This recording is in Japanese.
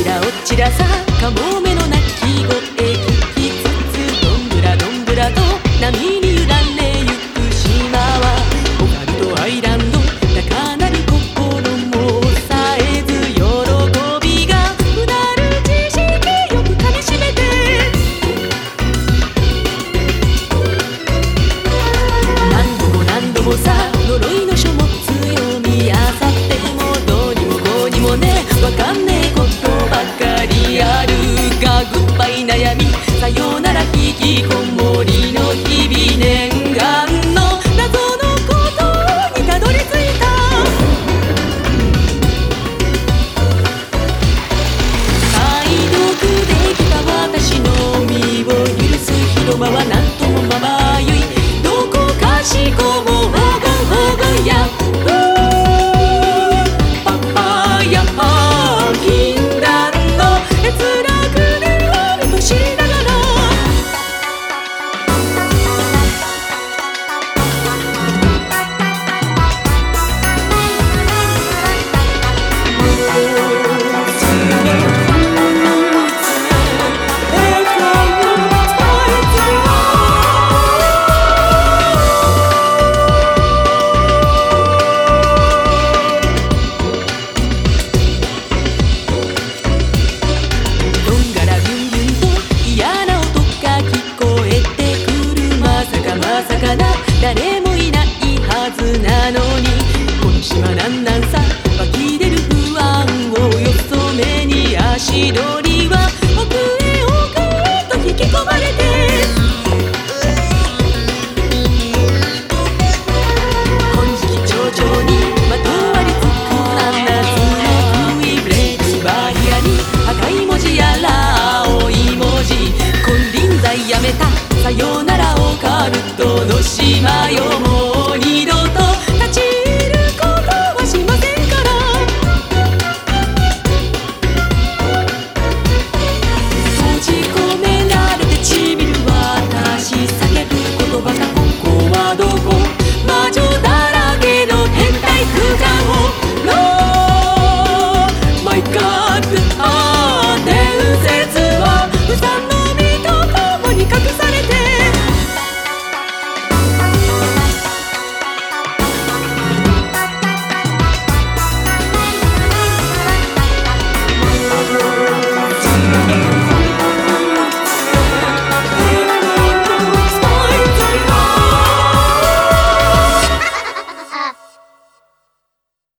ちらおちらさかもめもさ呪いの書も強みあさってもどうにもこうにもねわかんねえことばかりあるがグッバイ悩みさよなら引き込む。だ誰もいないはずなの